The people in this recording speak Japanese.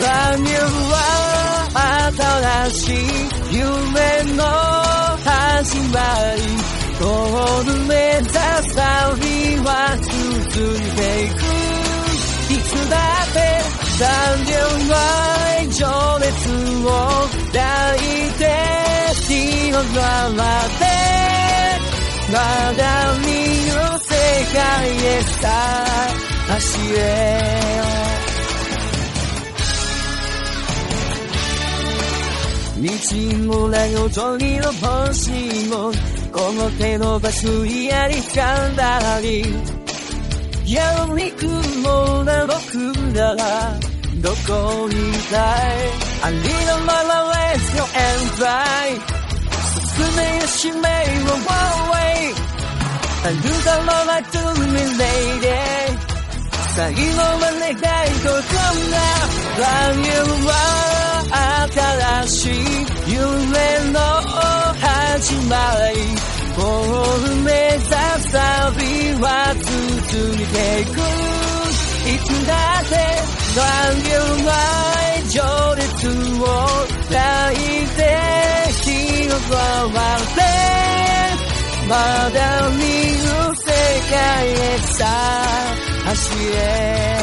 残念は新しい夢の始まりゴール目指す旅は続いていくいつだって残念は情熱を抱いて火を回ってまだ見ぬ世界へさ走れ道もない時の星もこの手の場所やりかんだりやみくもな僕らがどこにいたいありのまま Let's go and fly 進めや使命を One way あるだろうな To me lady 最後まで願いとこんな 始まりゴール目指す旅は続いていくいつだって残念は情熱を抱いて火を回ってまだ見ぬ世界へさ走れ。